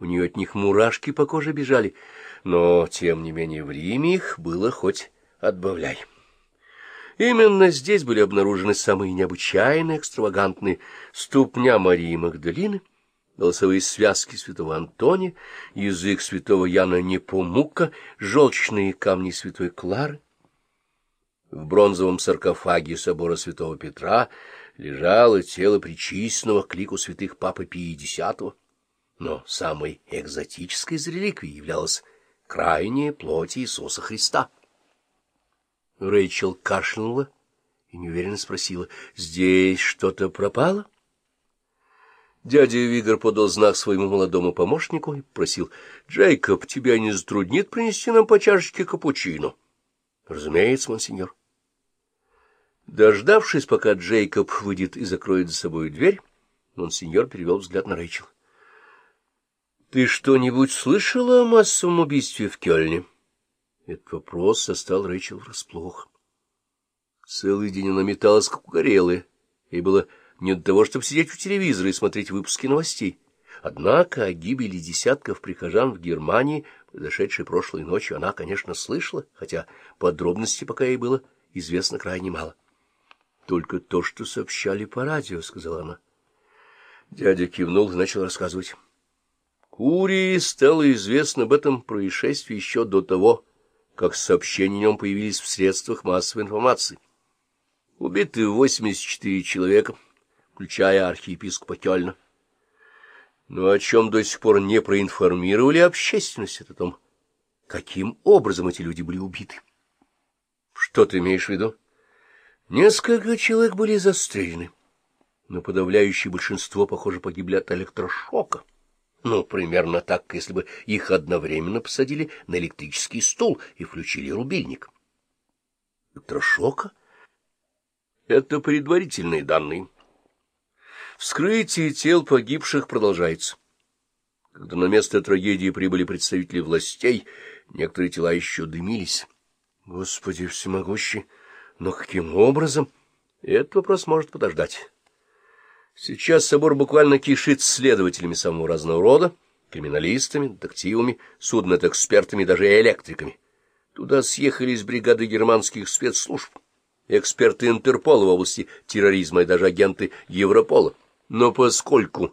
у нее от них мурашки по коже бежали, но, тем не менее, в Риме их было хоть отбавляй. Именно здесь были обнаружены самые необычайные, экстравагантные ступня Марии Магдалины, голосовые связки святого Антония, язык святого Яна Непомука, желчные камни святой Клары. В бронзовом саркофаге собора святого Петра лежало тело причисленного к лику святых Папы Пии X, но самой экзотической из реликвий являлась крайняя плоть Иисуса Христа. Рэйчел кашлянула и неуверенно спросила, «Здесь что-то пропало?» Дядя Вигр подал знак своему молодому помощнику и просил, «Джейкоб, тебя не затруднит принести нам по чашечке капучино?» «Разумеется, монсеньор». Дождавшись, пока Джейкоб выйдет и закроет за собой дверь, монсеньор перевел взгляд на Рэйчел. «Ты что-нибудь слышала о массовом убийстве в Кёльне?» Этот вопрос застал Рэйчел врасплох. Целый день она металась, как угорелая. Ей было не до того, чтобы сидеть у телевизора и смотреть выпуски новостей. Однако о гибели десятков прихожан в Германии, произошедшей прошлой ночью, она, конечно, слышала, хотя подробностей пока ей было известно крайне мало. — Только то, что сообщали по радио, — сказала она. Дядя кивнул и начал рассказывать. Курии стало известно об этом происшествии еще до того, как сообщения о нем появились в средствах массовой информации. Убиты 84 человека, включая архиепископа Кёльна. Но о чем до сих пор не проинформировали общественность, это о том, каким образом эти люди были убиты. Что ты имеешь в виду? Несколько человек были застрелены, но подавляющее большинство, похоже, погибли от электрошока. Ну, примерно так, если бы их одновременно посадили на электрический стул и включили рубильник. Электрошока? Это предварительные данные. Вскрытие тел погибших продолжается. Когда на место трагедии прибыли представители властей, некоторые тела еще дымились. Господи всемогущий, но каким образом? Этот вопрос может подождать. Сейчас собор буквально кишит следователями самого разного рода, криминалистами, детективами, судмедэкспертами, даже электриками. Туда съехались бригады германских спецслужб, эксперты Интерпола в области терроризма и даже агенты Европола. Но поскольку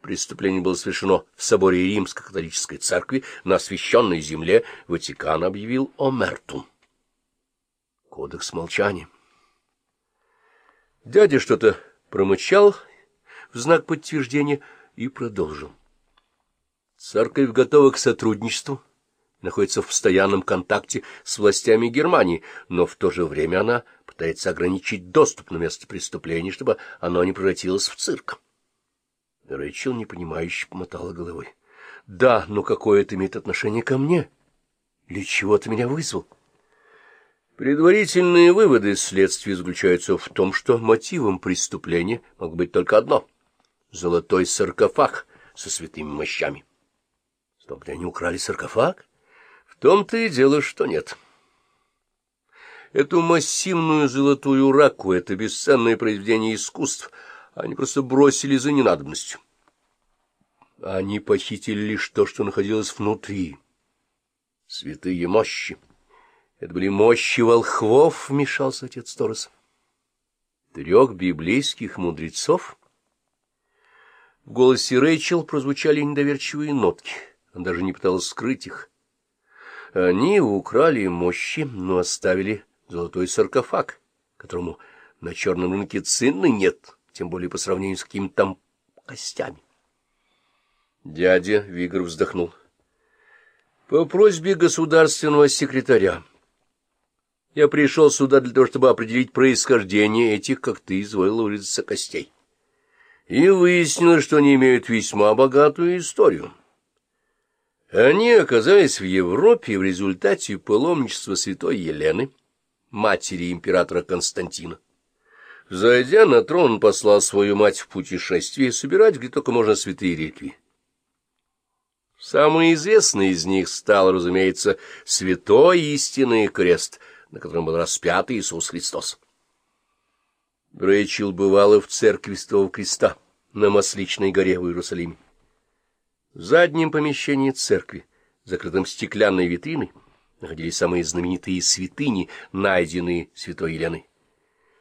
преступление было совершено в соборе Римско-католической церкви на освященной земле, Ватикан объявил омертум. Кодекс молчания. Дядя что-то промычал в знак подтверждения и продолжил. Церковь готова к сотрудничеству, находится в постоянном контакте с властями Германии, но в то же время она пытается ограничить доступ на место преступления, чтобы оно не превратилось в цирк. Рэйчел непонимающе помотала головой. — Да, но какое это имеет отношение ко мне? Для чего ты меня вызвал? Предварительные выводы следствия заключаются в том, что мотивом преступления мог быть только одно — золотой саркофаг со святыми мощами. Стоп, они украли саркофаг? В том-то и дело, что нет. Эту массивную золотую раку, это бесценное произведение искусств, они просто бросили за ненадобностью. Они похитили лишь то, что находилось внутри. Святые мощи. Это были мощи волхвов, — вмешался отец Торос. Трех библейских мудрецов — в голосе Рэйчел прозвучали недоверчивые нотки. Она даже не пыталась скрыть их. Они украли мощи, но оставили золотой саркофаг, которому на черном рынке цены нет, тем более по сравнению с какими-то там костями. Дядя Вигр вздохнул. По просьбе государственного секретаря. Я пришел сюда для того, чтобы определить происхождение этих, как ты изволил выразиться, костей и выяснилось, что они имеют весьма богатую историю. Они оказались в Европе в результате паломничества святой Елены, матери императора Константина. Зайдя на трон, он послал свою мать в путешествие собирать где только можно святые реликвии. Самый известный из них стал, разумеется, святой истинный крест, на котором был распят Иисус Христос. Рэйчел бывала в церкви Святого Креста на Масличной горе в Иерусалиме. В заднем помещении церкви, закрытом стеклянной витриной, находились самые знаменитые святыни, найденные святой Еленой.